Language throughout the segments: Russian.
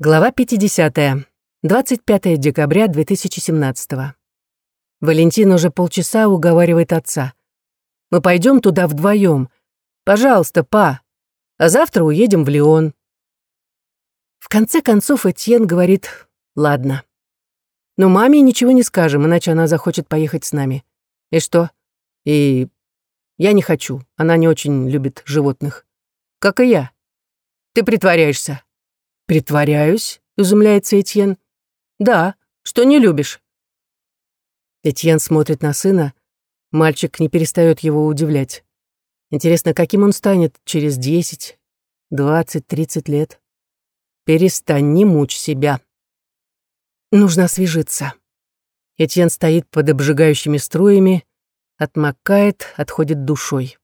Глава 50. 25 декабря 2017. Валентин уже полчаса уговаривает отца. «Мы пойдем туда вдвоем. Пожалуйста, па. А завтра уедем в Лион». В конце концов Этьен говорит «Ладно». Но маме ничего не скажем, иначе она захочет поехать с нами. И что? И я не хочу. Она не очень любит животных. Как и я. Ты притворяешься. «Притворяюсь?» — изумляется Этьен. «Да, что не любишь». Этьен смотрит на сына. Мальчик не перестает его удивлять. Интересно, каким он станет через десять, двадцать, тридцать лет? Перестань, не мучь себя. Нужно освежиться. Этьен стоит под обжигающими струями, отмокает, отходит душой.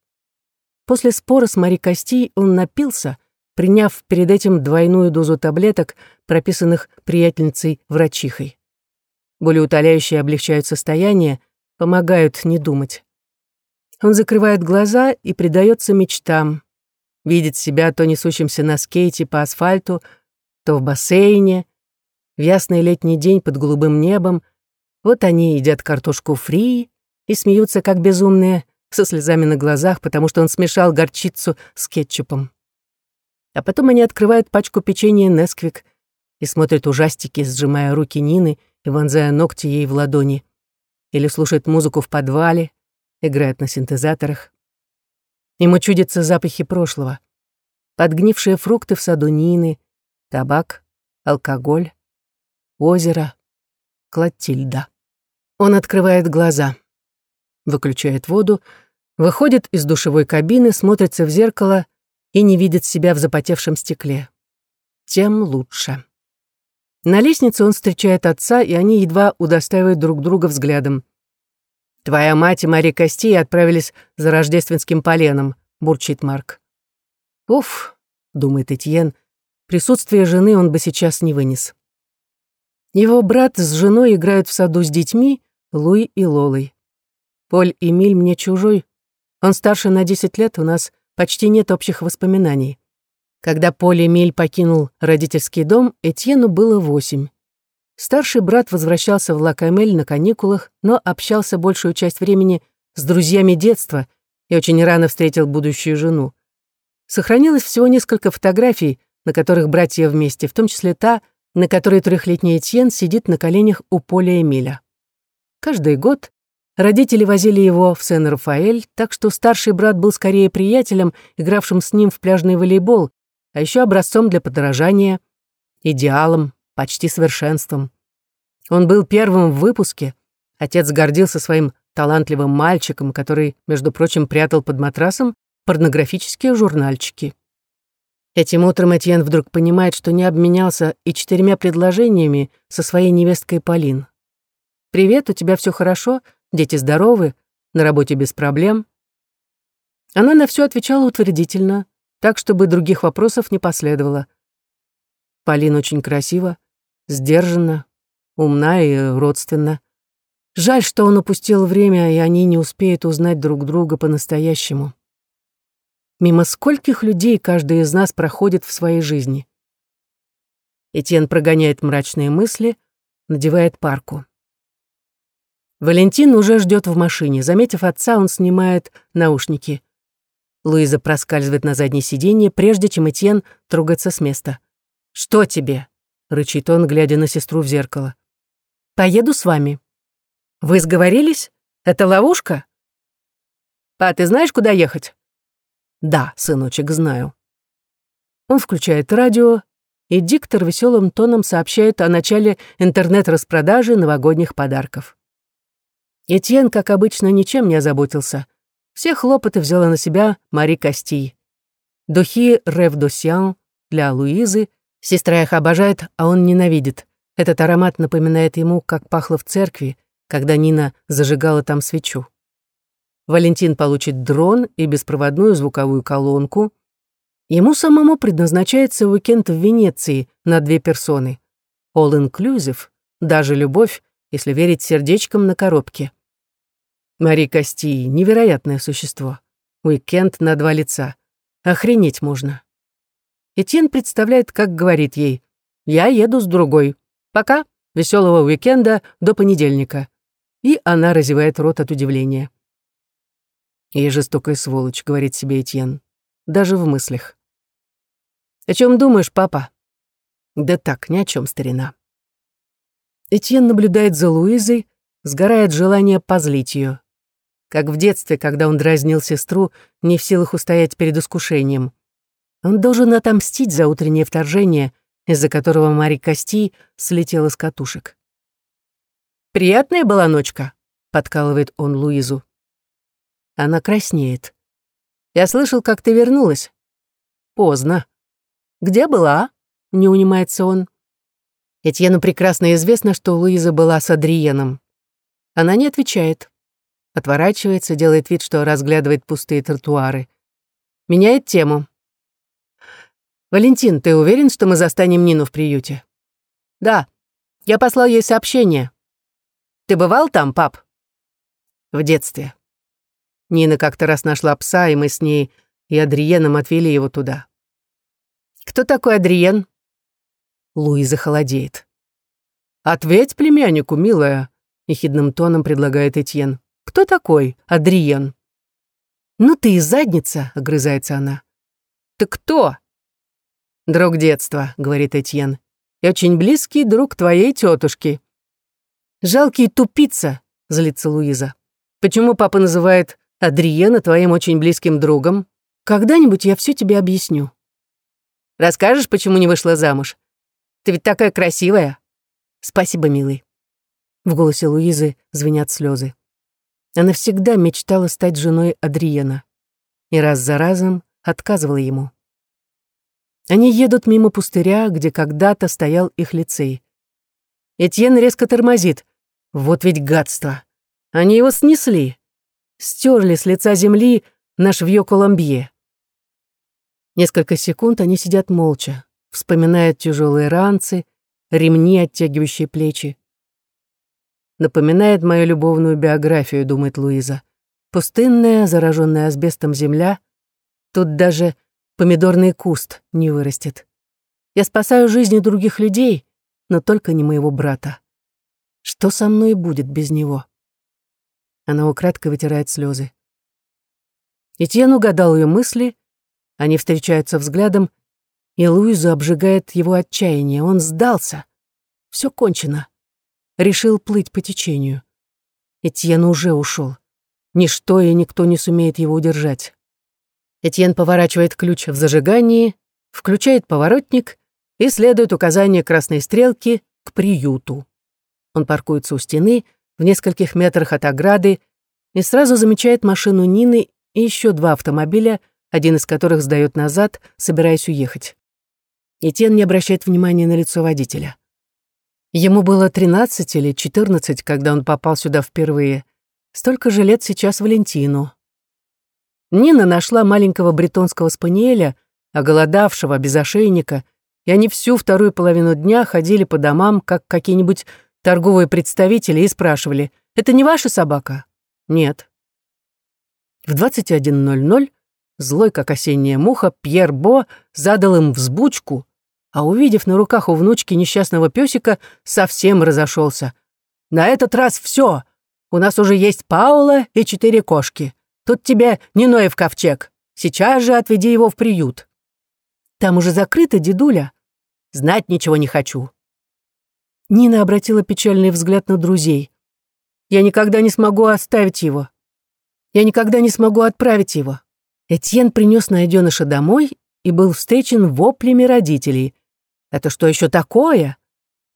После спора с Мари Кости он напился — приняв перед этим двойную дозу таблеток, прописанных приятельницей-врачихой. Болеутоляющие облегчают состояние, помогают не думать. Он закрывает глаза и предается мечтам. Видит себя то несущимся на скейте по асфальту, то в бассейне. В ясный летний день под голубым небом. Вот они едят картошку фри и смеются, как безумные, со слезами на глазах, потому что он смешал горчицу с кетчупом. А потом они открывают пачку печенья Несквик и смотрят ужастики, сжимая руки Нины и вонзая ногти ей в ладони. Или слушают музыку в подвале, играют на синтезаторах. Ему чудятся запахи прошлого. Подгнившие фрукты в саду Нины, табак, алкоголь, озеро, Клотильда. Он открывает глаза, выключает воду, выходит из душевой кабины, смотрится в зеркало и не видит себя в запотевшем стекле. Тем лучше. На лестнице он встречает отца, и они едва удостаивают друг друга взглядом. «Твоя мать и Мария Костей отправились за рождественским поленом», — бурчит Марк. «Уф», — думает Этьен, — присутствие жены он бы сейчас не вынес. Его брат с женой играют в саду с детьми, Луи и Лолой. Поль Эмиль мне чужой. Он старше на 10 лет, у нас почти нет общих воспоминаний. Когда Поль Эмиль покинул родительский дом, Этьену было восемь. Старший брат возвращался в Лакамель на каникулах, но общался большую часть времени с друзьями детства и очень рано встретил будущую жену. Сохранилось всего несколько фотографий, на которых братья вместе, в том числе та, на которой трехлетний Этьен сидит на коленях у Поля Эмиля. Каждый год Родители возили его в Сен-Рафаэль, так что старший брат был скорее приятелем, игравшим с ним в пляжный волейбол, а еще образцом для подражания, идеалом, почти совершенством. Он был первым в выпуске. Отец гордился своим талантливым мальчиком, который, между прочим, прятал под матрасом порнографические журнальчики. Этим утром Этьен вдруг понимает, что не обменялся и четырьмя предложениями со своей невесткой Полин. «Привет, у тебя все хорошо?» Дети здоровы, на работе без проблем. Она на все отвечала утвердительно, так, чтобы других вопросов не последовало. Полина очень красива, сдержанна, умна и родственна. Жаль, что он упустил время, и они не успеют узнать друг друга по-настоящему. Мимо скольких людей каждый из нас проходит в своей жизни. Этьен прогоняет мрачные мысли, надевает парку. Валентин уже ждет в машине. Заметив отца, он снимает наушники. Луиза проскальзывает на заднее сиденье, прежде чем Этьен трогается с места. «Что тебе?» — рычит он, глядя на сестру в зеркало. «Поеду с вами». «Вы сговорились? Это ловушка?» «Па, ты знаешь, куда ехать?» «Да, сыночек, знаю». Он включает радио, и диктор веселым тоном сообщает о начале интернет-распродажи новогодних подарков. Этьен, как обычно, ничем не озаботился. Все хлопоты взяла на себя Мари Кости. Духи Рев Досьян для Луизы. Сестра их обожает, а он ненавидит. Этот аромат напоминает ему, как пахло в церкви, когда Нина зажигала там свечу. Валентин получит дрон и беспроводную звуковую колонку. Ему самому предназначается уикенд в Венеции на две персоны. All-inclusive, даже любовь, если верить сердечкам на коробке. Мари Кости — невероятное существо. Уикенд на два лица. Охренеть можно. Этьен представляет, как говорит ей. Я еду с другой. Пока. Веселого уикенда до понедельника». И она разевает рот от удивления. «Я жестокая сволочь», — говорит себе Этьен. Даже в мыслях. «О чем думаешь, папа?» «Да так, ни о чем, старина». Этьен наблюдает за Луизой, сгорает желание позлить ее. Как в детстве, когда он дразнил сестру, не в силах устоять перед искушением. Он должен отомстить за утреннее вторжение, из-за которого Мари Кости слетела с катушек. «Приятная была ночка», — подкалывает он Луизу. Она краснеет. «Я слышал, как ты вернулась». «Поздно». «Где была?» — не унимается он. Этьену прекрасно известно, что Луиза была с Адриеном. Она не отвечает. Отворачивается, делает вид, что разглядывает пустые тротуары. Меняет тему. «Валентин, ты уверен, что мы застанем Нину в приюте?» «Да. Я послал ей сообщение. Ты бывал там, пап?» «В детстве». Нина как-то раз нашла пса, и мы с ней и Адриеном отвели его туда. «Кто такой Адриен?» Луиза холодеет. «Ответь племяннику, милая», — ехидным тоном предлагает Этьен. «Кто такой Адриен?» «Ну ты и задница», — огрызается она. «Ты кто?» «Друг детства», — говорит Этьен. «И очень близкий друг твоей тетушки». «Жалкий тупица», — злится Луиза. «Почему папа называет Адриена твоим очень близким другом? Когда-нибудь я все тебе объясню». «Расскажешь, почему не вышла замуж? Ты ведь такая красивая». «Спасибо, милый». В голосе Луизы звенят слезы. Она всегда мечтала стать женой Адриена. И раз за разом отказывала ему. Они едут мимо пустыря, где когда-то стоял их лицей. Этьен резко тормозит. Вот ведь гадство. Они его снесли. Стерли с лица земли наш Вьё Коломбье. Несколько секунд они сидят молча вспоминает тяжелые ранцы, ремни, оттягивающие плечи. Напоминает мою любовную биографию, думает Луиза. Пустынная, зараженная асбестом земля. Тут даже помидорный куст не вырастет. Я спасаю жизни других людей, но только не моего брата. Что со мной будет без него? Она украдкой вытирает слезы. Этьен угадал ее мысли, они встречаются взглядом, и Луизу обжигает его отчаяние. Он сдался. Все кончено. Решил плыть по течению. Этьен уже ушел. Ничто и никто не сумеет его удержать. Этьен поворачивает ключ в зажигании, включает поворотник и следует указанию красной стрелки к приюту. Он паркуется у стены, в нескольких метрах от ограды, и сразу замечает машину Нины и еще два автомобиля, один из которых сдает назад, собираясь уехать. Этьен не обращает внимания на лицо водителя. Ему было 13 или 14, когда он попал сюда впервые. Столько же лет сейчас Валентину. Нина нашла маленького бретонского спаниеля, оголодавшего, без ошейника, и они всю вторую половину дня ходили по домам, как какие-нибудь торговые представители, и спрашивали, «Это не ваша собака?» «Нет». В 21.00, злой как осенняя муха, Пьер Бо задал им взбучку, а увидев на руках у внучки несчастного песика, совсем разошелся. «На этот раз все. У нас уже есть Паула и четыре кошки. Тут тебе не Ноев ковчег. Сейчас же отведи его в приют». «Там уже закрыто, дедуля». «Знать ничего не хочу». Нина обратила печальный взгляд на друзей. «Я никогда не смогу оставить его. Я никогда не смогу отправить его». Этьен принес найденыша домой и был встречен воплями родителей. Это что еще такое?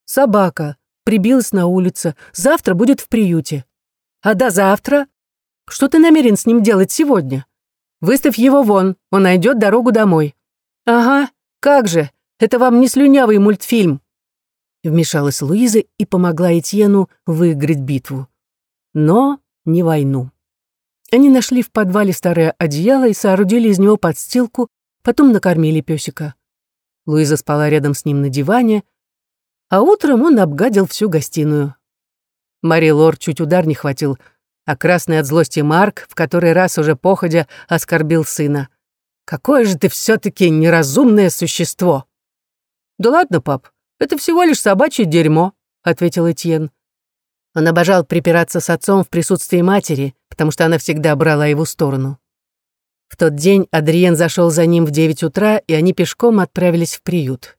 Собака. Прибилась на улице. Завтра будет в приюте. А до завтра? Что ты намерен с ним делать сегодня? Выставь его вон, он найдет дорогу домой. Ага, как же, это вам не слюнявый мультфильм. Вмешалась Луиза и помогла Этьену выиграть битву. Но не войну. Они нашли в подвале старое одеяло и соорудили из него подстилку, потом накормили песика. Луиза спала рядом с ним на диване, а утром он обгадил всю гостиную. Мари Лор чуть удар не хватил, а красный от злости Марк в который раз уже походя оскорбил сына. «Какое же ты все таки неразумное существо!» «Да ладно, пап, «Это всего лишь собачье дерьмо», — ответил Этьен. Он обожал припираться с отцом в присутствии матери, потому что она всегда брала его сторону. В тот день Адриен зашел за ним в девять утра, и они пешком отправились в приют.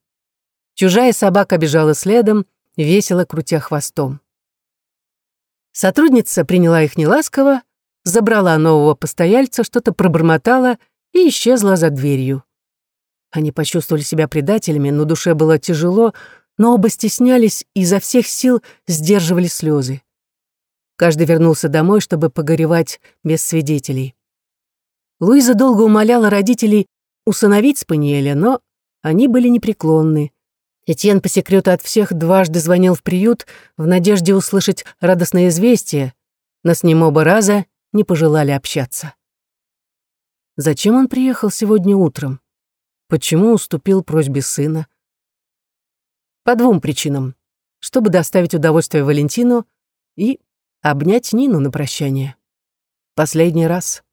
Чужая собака бежала следом, весело крутя хвостом. Сотрудница приняла их неласково, забрала нового постояльца, что-то пробормотала и исчезла за дверью. Они почувствовали себя предателями, но душе было тяжело, но оба стеснялись и изо всех сил сдерживали слезы. Каждый вернулся домой, чтобы погоревать без свидетелей. Луиза долго умоляла родителей усыновить Спаниеля, но они были непреклонны. Этьен по секрету от всех дважды звонил в приют в надежде услышать радостное известие, но с ним оба раза не пожелали общаться. Зачем он приехал сегодня утром? Почему уступил просьбе сына? По двум причинам. Чтобы доставить удовольствие Валентину и обнять Нину на прощание. Последний раз.